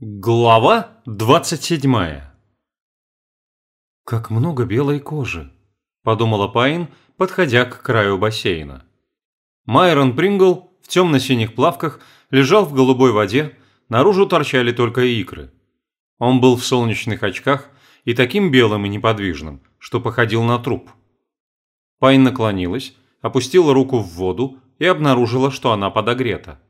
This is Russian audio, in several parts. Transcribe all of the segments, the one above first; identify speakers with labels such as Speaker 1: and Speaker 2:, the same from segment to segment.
Speaker 1: Глава 27 «Как много белой кожи», – подумала Пайн, подходя к краю бассейна. Майрон Прингл в темно-синих плавках лежал в голубой воде, наружу торчали только икры. Он был в солнечных очках и таким белым и неподвижным, что походил на труп. Пайн наклонилась, опустила руку в воду и обнаружила, что она подогрета.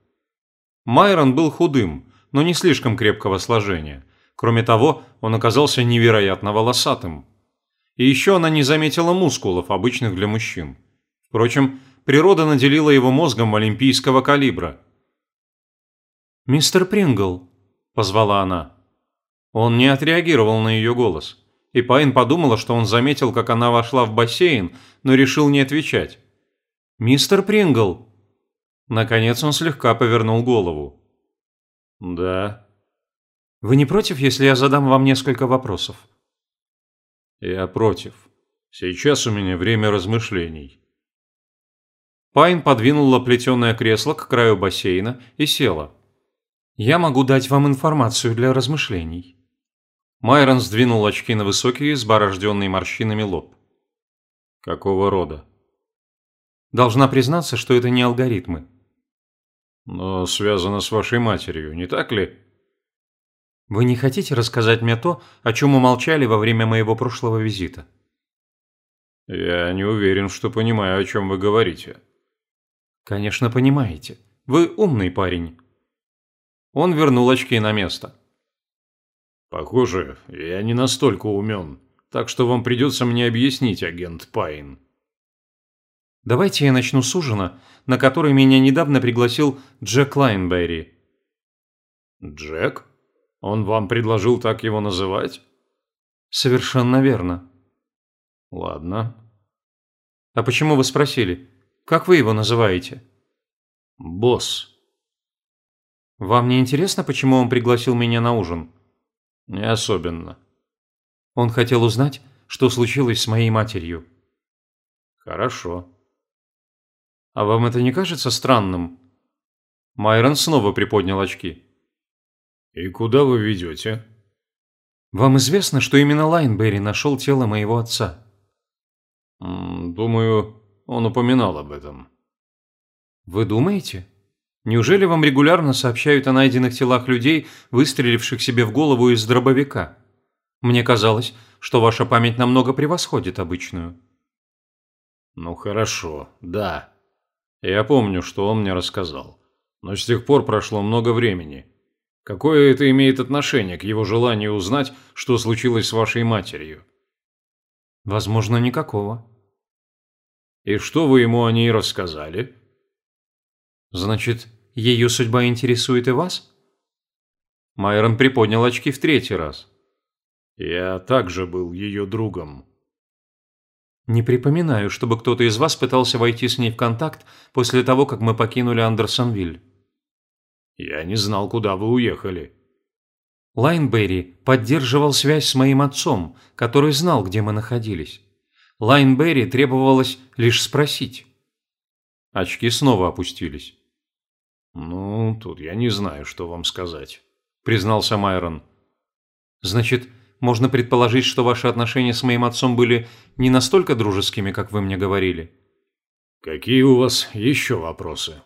Speaker 1: Майрон был худым, но не слишком крепкого сложения. Кроме того, он оказался невероятно волосатым. И еще она не заметила мускулов, обычных для мужчин. Впрочем, природа наделила его мозгом олимпийского калибра. «Мистер Прингл», – позвала она. Он не отреагировал на ее голос. И Пайн подумала, что он заметил, как она вошла в бассейн, но решил не отвечать. «Мистер Прингл!» Наконец он слегка повернул голову.
Speaker 2: Да.
Speaker 1: Вы не против, если я задам вам несколько вопросов?
Speaker 2: Я против. Сейчас у меня время размышлений.
Speaker 1: Пайн подвинула плетеное кресло к краю бассейна и села. Я могу дать вам информацию для размышлений. Майрон сдвинул очки на высокий, изборожденный морщинами лоб.
Speaker 2: Какого рода?
Speaker 1: Должна признаться, что это не алгоритмы.
Speaker 2: Но связано с вашей матерью, не так ли?
Speaker 1: Вы не хотите рассказать мне то, о чем умолчали во время моего прошлого визита?
Speaker 2: Я не уверен, что понимаю, о чем вы говорите.
Speaker 1: Конечно, понимаете. Вы умный парень. Он вернул очки на место.
Speaker 2: Похоже, я не настолько умен, так что вам придется мне объяснить, агент Пайн.
Speaker 1: Давайте я начну с ужина, на который меня недавно пригласил Джек Лайнберри.
Speaker 2: Джек? Он вам предложил так его называть?
Speaker 1: Совершенно верно.
Speaker 2: Ладно.
Speaker 1: А почему вы спросили? Как вы его называете?
Speaker 2: Босс.
Speaker 1: Вам не интересно, почему он пригласил меня на ужин?
Speaker 2: Не особенно.
Speaker 1: Он хотел узнать, что случилось с моей матерью.
Speaker 2: Хорошо.
Speaker 1: А вам это не кажется странным? Майрон снова приподнял очки.
Speaker 2: И куда вы ведете?
Speaker 1: Вам известно, что именно Лайнберри нашел тело моего отца?
Speaker 2: Думаю, он упоминал об этом.
Speaker 1: Вы думаете? Неужели вам регулярно сообщают о найденных телах людей, выстреливших себе в голову из дробовика? Мне казалось, что ваша память намного превосходит обычную.
Speaker 2: Ну хорошо, да. Я помню, что он мне рассказал. Но с тех пор прошло много времени. Какое это имеет отношение к его желанию узнать, что случилось с вашей матерью?
Speaker 1: Возможно, никакого.
Speaker 2: И что вы ему о ней рассказали?
Speaker 1: Значит, ее судьба интересует и вас? Майрон приподнял очки в третий раз.
Speaker 2: Я также был ее другом.
Speaker 1: Не припоминаю, чтобы кто-то из вас пытался войти с ней в контакт после того, как мы покинули Андерсонвиль.
Speaker 2: Я не знал, куда вы уехали.
Speaker 1: Лайнберри поддерживал связь с моим отцом, который знал, где мы находились. Лайнберри требовалось лишь спросить. Очки снова опустились.
Speaker 2: «Ну, тут я не знаю, что вам сказать», – признался Майрон.
Speaker 1: «Значит, можно предположить, что ваши отношения с моим отцом были не настолько дружескими, как вы мне говорили.
Speaker 2: Какие у вас еще вопросы?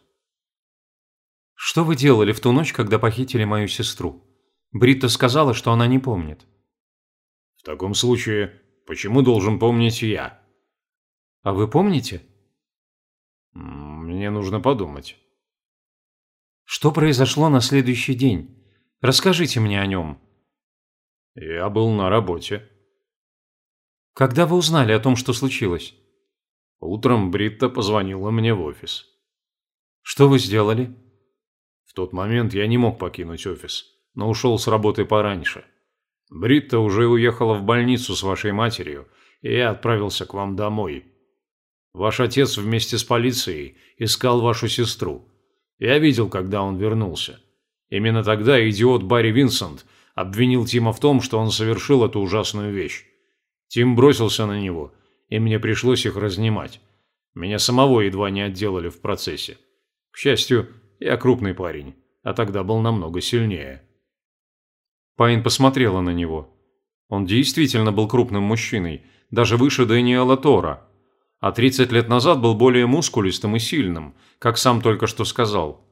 Speaker 1: Что вы делали в ту ночь, когда похитили мою сестру? Бритта сказала, что она не помнит.
Speaker 2: В таком случае, почему должен помнить я?
Speaker 1: А вы помните?
Speaker 2: Мне нужно подумать.
Speaker 1: Что произошло на следующий день? Расскажите мне о нем.
Speaker 2: Я был на работе.
Speaker 1: Когда вы узнали о том, что случилось?
Speaker 2: Утром Бритта позвонила мне в офис.
Speaker 1: Что вы сделали?
Speaker 2: В тот момент я не мог покинуть офис, но ушел с работы пораньше. Бритта уже уехала в больницу с вашей матерью, и я отправился к вам домой. Ваш отец вместе с полицией искал вашу сестру. Я видел, когда он вернулся. Именно тогда идиот Барри Винсент – обвинил Тима в том, что он совершил эту ужасную вещь. Тим бросился на него, и мне пришлось их разнимать. Меня самого едва не отделали в процессе. К счастью, я крупный парень, а тогда был намного сильнее.
Speaker 1: Пайн посмотрела на него. Он действительно был крупным мужчиной, даже выше Дэниела Тора. А 30 лет назад был более мускулистым и сильным, как сам только что сказал.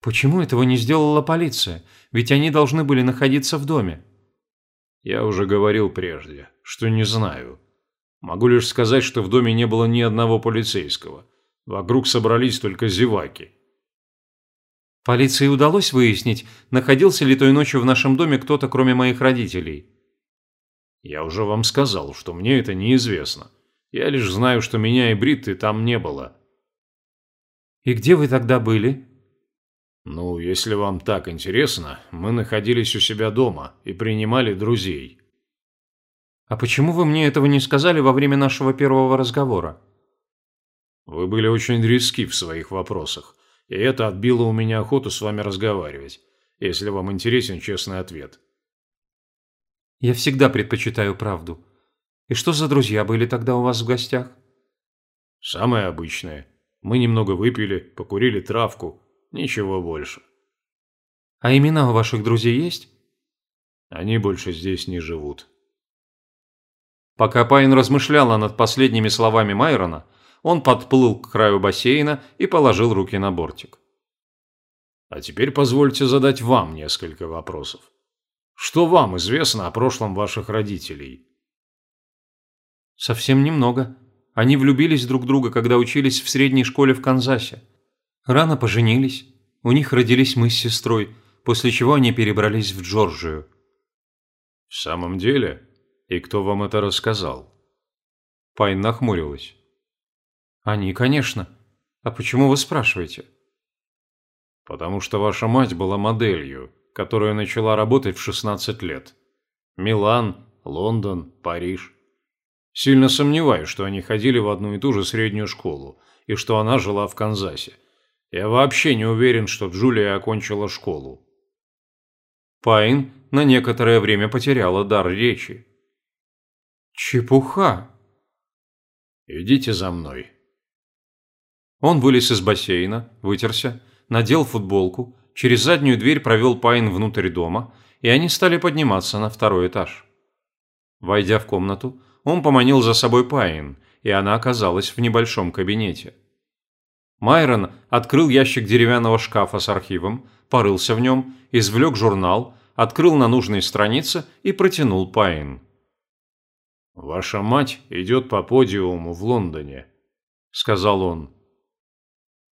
Speaker 1: «Почему этого не сделала полиция? Ведь они должны были находиться в доме».
Speaker 2: «Я уже говорил прежде, что не знаю. Могу лишь сказать, что в доме не было ни одного полицейского. Вокруг собрались только зеваки».
Speaker 1: «Полиции удалось выяснить, находился ли той ночью в нашем доме кто-то, кроме моих родителей?»
Speaker 2: «Я уже вам сказал, что мне это неизвестно. Я лишь знаю, что меня и Бритты там не было».
Speaker 1: «И где вы тогда были?»
Speaker 2: «Ну, если вам так интересно, мы находились у себя дома и принимали друзей».
Speaker 1: «А почему вы мне этого не сказали во время нашего первого разговора?»
Speaker 2: «Вы были очень риски в своих вопросах, и это отбило у меня охоту с вами разговаривать, если вам интересен честный ответ».
Speaker 1: «Я всегда предпочитаю правду. И что за друзья были тогда у вас в гостях?»
Speaker 2: «Самые обычные. Мы немного выпили, покурили травку, Ничего больше.
Speaker 1: А имена у ваших друзей есть?
Speaker 2: Они больше здесь не живут.
Speaker 1: Пока Пайн размышляла над последними словами Майрона, он подплыл к краю бассейна и положил руки на бортик.
Speaker 2: А теперь позвольте задать вам несколько вопросов. Что вам известно о прошлом ваших родителей?
Speaker 1: Совсем немного. Они влюбились друг в друга, когда учились в средней школе в Канзасе. Рано поженились. У них родились мы с сестрой, после чего они перебрались в Джорджию.
Speaker 2: В самом деле? И кто вам это рассказал?
Speaker 1: Пайн нахмурилась. Они, конечно. А почему вы спрашиваете?
Speaker 2: Потому что ваша мать была моделью, которая начала работать в 16 лет. Милан, Лондон, Париж. Сильно сомневаюсь, что они ходили в одну и ту же среднюю школу, и что она жила в Канзасе. Я вообще не уверен, что Джулия окончила школу.
Speaker 1: Пайн на некоторое время потеряла дар речи. Чепуха.
Speaker 2: Идите за мной.
Speaker 1: Он вылез из бассейна, вытерся, надел футболку, через заднюю дверь провел Пайн внутрь дома, и они стали подниматься на второй этаж. Войдя в комнату, он поманил за собой Пайн, и она оказалась в небольшом кабинете. Майрон открыл ящик деревянного шкафа с архивом, порылся в нем, извлек журнал, открыл на нужной странице и протянул Пайн.
Speaker 2: «Ваша мать идет по подиуму в Лондоне», – сказал он.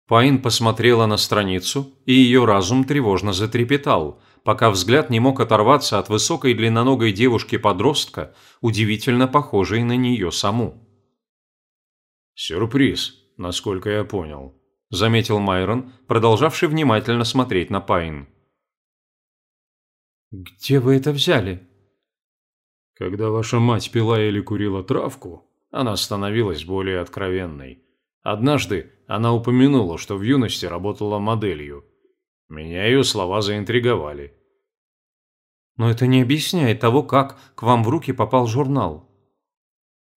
Speaker 1: Пайн посмотрела на страницу, и ее разум тревожно затрепетал, пока взгляд не мог оторваться от высокой длинноногой девушки-подростка, удивительно похожей на нее саму.
Speaker 2: «Сюрприз», насколько я понял», –
Speaker 1: заметил Майрон, продолжавший внимательно смотреть на Пайн. «Где вы это взяли?»
Speaker 2: «Когда ваша мать пила или курила травку, она становилась более откровенной. Однажды она упомянула, что в юности работала моделью. Меня ее слова заинтриговали».
Speaker 1: «Но это не объясняет того, как к вам в руки попал журнал»,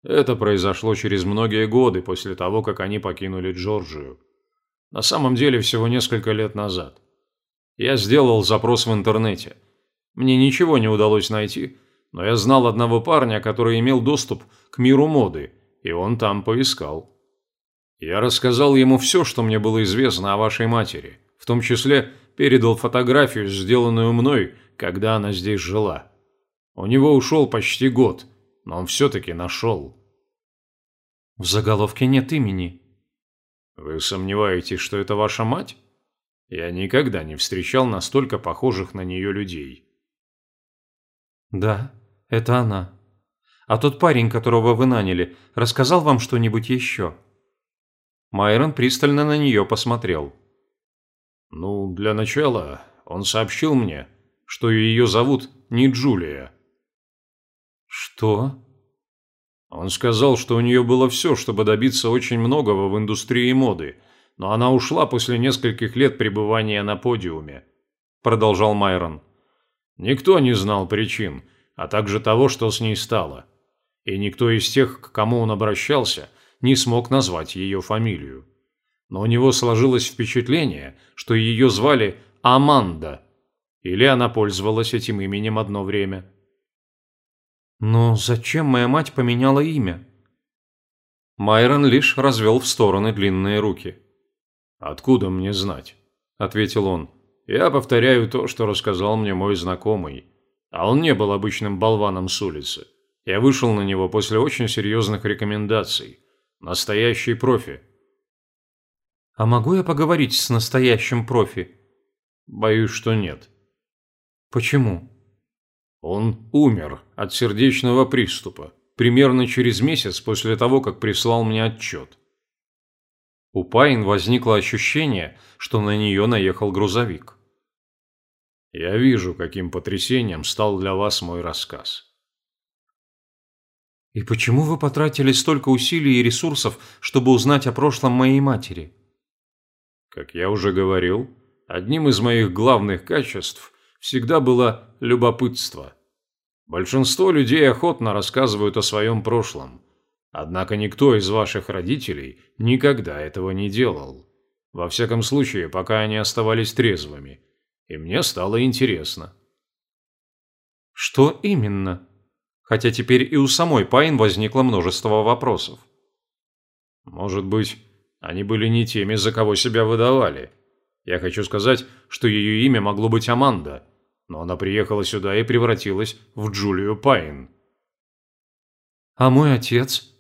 Speaker 2: это произошло через многие годы после того, как они покинули Джорджию. На самом деле всего несколько лет назад. Я сделал запрос в интернете. Мне ничего не удалось найти, но я знал одного парня, который имел доступ к миру моды, и он там поискал. Я рассказал ему все, что мне было известно о вашей матери, в том числе передал фотографию, сделанную мной, когда она здесь жила. У него ушел почти год – но он все-таки нашел.
Speaker 1: В заголовке нет имени.
Speaker 2: Вы сомневаетесь, что это ваша мать? Я никогда не встречал настолько похожих на нее людей.
Speaker 1: Да, это она. А тот парень, которого вы наняли, рассказал вам что-нибудь еще? Майрон пристально на нее посмотрел.
Speaker 2: Ну, для начала, он сообщил мне, что ее зовут не Джулия.
Speaker 1: «Что?»
Speaker 2: Он сказал, что у нее было все, чтобы добиться очень многого в индустрии моды, но она ушла после нескольких лет пребывания на подиуме. Продолжал Майрон. Никто не знал причин, а также того, что с ней стало. И никто из тех, к кому он обращался, не смог назвать ее фамилию. Но у него сложилось впечатление, что ее звали Аманда. Или она пользовалась этим именем одно время.
Speaker 1: Но зачем моя мать поменяла имя? Майрон лишь развел в стороны длинные руки.
Speaker 2: «Откуда мне знать?» – ответил он. «Я повторяю то, что рассказал мне мой знакомый. А он не был обычным болваном с улицы. Я вышел на него после очень серьезных рекомендаций. Настоящий профи».
Speaker 1: «А могу я поговорить с настоящим профи?»
Speaker 2: «Боюсь, что нет».
Speaker 1: «Почему?»
Speaker 2: «Он умер от сердечного приступа примерно через месяц после того, как прислал мне отчет.
Speaker 1: У Пайн возникло ощущение, что на нее наехал грузовик.
Speaker 2: «Я вижу, каким потрясением стал для вас мой рассказ».
Speaker 1: «И почему вы потратили столько усилий и ресурсов, чтобы узнать о прошлом моей матери?»
Speaker 2: «Как я уже говорил, одним из моих главных качеств всегда было любопытство». Большинство людей охотно рассказывают о своем прошлом. Однако никто из ваших родителей никогда этого не делал. Во всяком случае, пока они оставались трезвыми. И мне стало интересно.
Speaker 1: Что именно? Хотя теперь и у самой Пайн возникло множество вопросов.
Speaker 2: Может быть, они были не теми, за кого себя выдавали. Я хочу сказать, что ее имя могло быть Аманда – но она приехала сюда и превратилась в Джулию Пайн.
Speaker 1: А мой отец?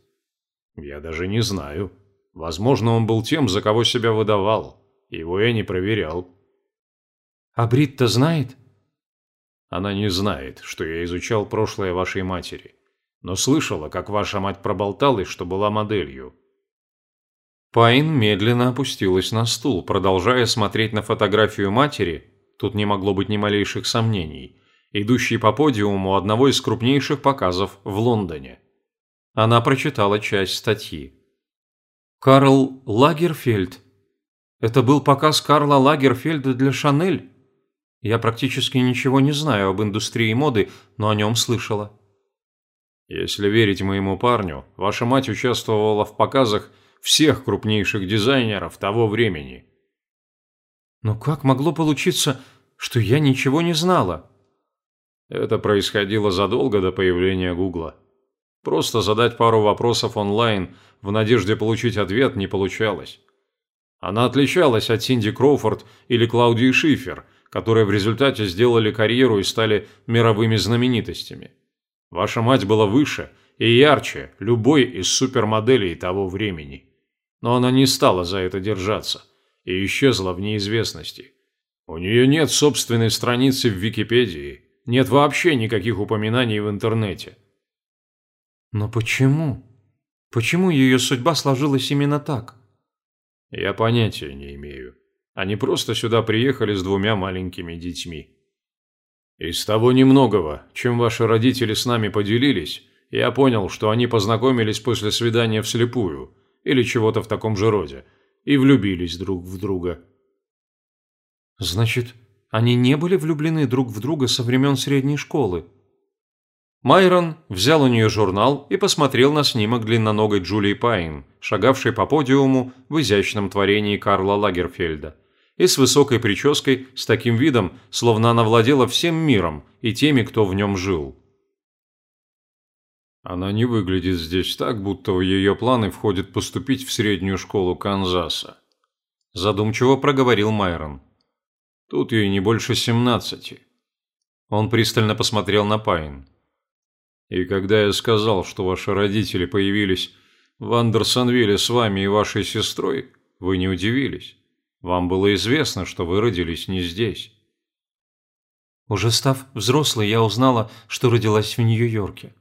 Speaker 2: Я даже не знаю. Возможно, он был тем, за кого себя выдавал. Его я не проверял.
Speaker 1: А Бритта знает?
Speaker 2: Она не знает, что я изучал прошлое вашей матери, но слышала, как ваша мать проболталась, что была моделью.
Speaker 1: Пайн медленно опустилась на стул, продолжая смотреть на фотографию матери, тут не могло быть ни малейших сомнений, идущий по подиуму одного из крупнейших показов в Лондоне. Она прочитала часть статьи. «Карл Лагерфельд. Это был показ Карла Лагерфельда для Шанель? Я практически ничего не знаю об индустрии моды, но о нем слышала».
Speaker 2: «Если верить моему парню, ваша мать участвовала в показах всех крупнейших дизайнеров того времени»,
Speaker 1: но как могло получиться, что я ничего не знала?
Speaker 2: Это происходило задолго до появления Гугла. Просто задать пару вопросов онлайн в надежде получить ответ не получалось. Она отличалась от Синди Кроуфорд или Клаудии Шифер, которые в результате сделали карьеру и стали мировыми знаменитостями. Ваша мать была выше и ярче любой из супермоделей того времени. Но она не стала за это держаться – и исчезла в неизвестности. У нее нет собственной страницы в Википедии, нет вообще никаких упоминаний в интернете.
Speaker 1: Но почему? Почему ее судьба сложилась именно так?
Speaker 2: Я понятия не имею. Они просто сюда приехали с двумя маленькими детьми. Из того немногого, чем ваши родители с нами поделились, я понял, что они познакомились после свидания вслепую или чего-то в таком же роде – и влюбились друг в друга.
Speaker 1: Значит, они не были влюблены друг в друга со времен средней школы? Майрон взял у нее журнал и посмотрел на снимок длинноногой Джулии Пайн, шагавшей по подиуму в изящном творении Карла Лагерфельда, и с высокой прической, с таким видом, словно она владела всем миром и теми, кто в нем жил.
Speaker 2: Она не выглядит здесь так, будто в ее планы входит поступить в среднюю школу Канзаса.
Speaker 1: Задумчиво проговорил Майрон.
Speaker 2: Тут ей не больше семнадцати.
Speaker 1: Он пристально посмотрел на Пайн.
Speaker 2: И когда я сказал, что ваши родители появились в Андерсонвилле с вами и вашей сестрой, вы не удивились. Вам было известно, что вы родились не здесь.
Speaker 1: Уже став взрослой, я узнала, что родилась в Нью-Йорке.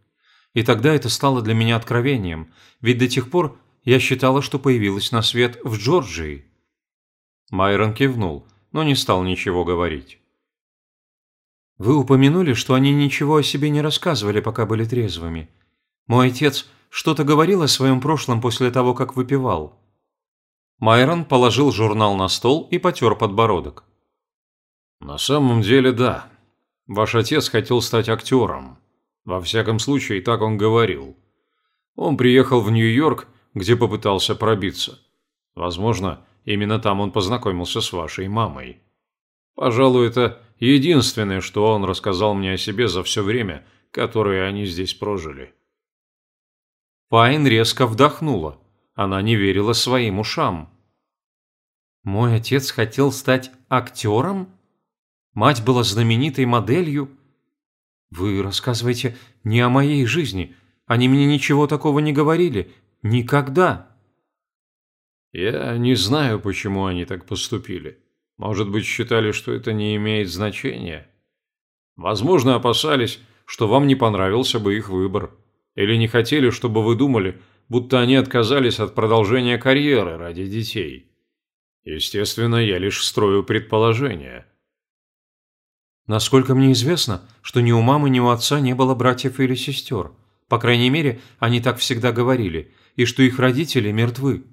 Speaker 1: И тогда это стало для меня откровением, ведь до тех пор я считала, что появилась на свет в Джорджии. Майрон кивнул, но не стал ничего говорить. Вы упомянули, что они ничего о себе не рассказывали, пока были трезвыми. Мой отец что-то говорил о своем прошлом после того, как выпивал. Майрон положил журнал на стол и потер подбородок.
Speaker 2: На самом деле, да. Ваш отец хотел стать актером. Во всяком случае, так он говорил. Он приехал в Нью-Йорк, где попытался пробиться. Возможно, именно там он познакомился с вашей мамой. Пожалуй, это Единственное, что он рассказал мне о себе за все время, которое они здесь прожили.
Speaker 1: Пайн резко вдохнула. Она не верила своим ушам. «Мой отец хотел стать актером? Мать была знаменитой моделью? Вы рассказываете не о моей жизни. Они мне ничего такого не говорили. Никогда!»
Speaker 2: «Я не знаю, почему они так поступили. Может быть, считали, что это не имеет значения? Возможно, опасались, что вам не понравился бы их выбор. Или не хотели, чтобы вы думали, будто они отказались от продолжения карьеры ради детей. Естественно, я лишь строю предположения».
Speaker 1: Насколько мне известно, что ни у мамы, ни у отца не было братьев или сестер. По крайней мере, они так всегда говорили, и что их родители мертвы.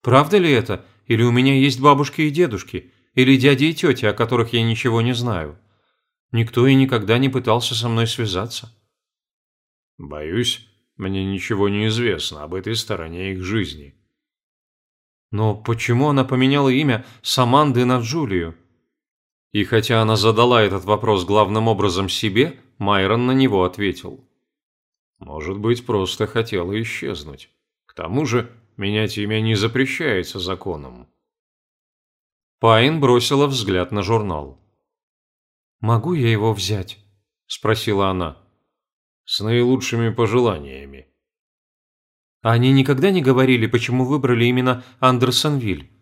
Speaker 1: Правда ли это? Или у меня есть бабушки и дедушки? Или дяди и тети, о которых я ничего не знаю? Никто и никогда не пытался со мной связаться.
Speaker 2: Боюсь, мне ничего не известно об этой стороне их жизни.
Speaker 1: Но почему она поменяла имя с Аманды на Джулию? И хотя она задала этот вопрос главным образом себе, Майрон на него ответил.
Speaker 2: Может быть, просто хотела исчезнуть. К тому же, менять имя не запрещается законом.
Speaker 1: Пайн бросила взгляд на журнал. «Могу я его взять?» – спросила она.
Speaker 2: «С наилучшими пожеланиями».
Speaker 1: «Они никогда не говорили, почему выбрали именно Андерсонвиль?»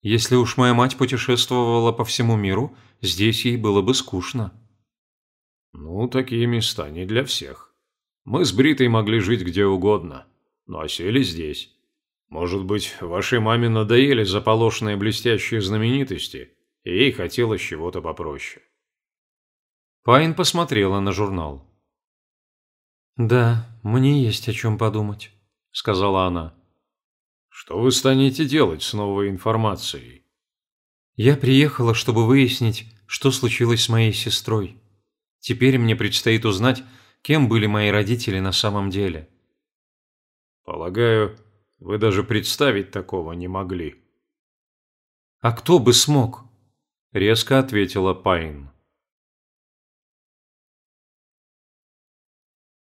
Speaker 1: Если уж моя мать путешествовала по всему миру, здесь ей было бы скучно.
Speaker 2: Ну, такие места не для всех. Мы с Бритой могли жить где угодно, но осели здесь. Может быть, вашей маме надоели заполошенные блестящие знаменитости, и ей хотелось чего-то попроще.
Speaker 1: Пайн посмотрела на журнал. «Да, мне есть о чем подумать», — сказала она.
Speaker 2: Что вы станете делать с новой информацией?
Speaker 1: Я приехала, чтобы выяснить, что случилось с моей сестрой. Теперь мне предстоит узнать, кем были мои родители на самом деле.
Speaker 2: Полагаю, вы даже представить такого не могли.
Speaker 1: А кто бы смог? Резко ответила Пайн.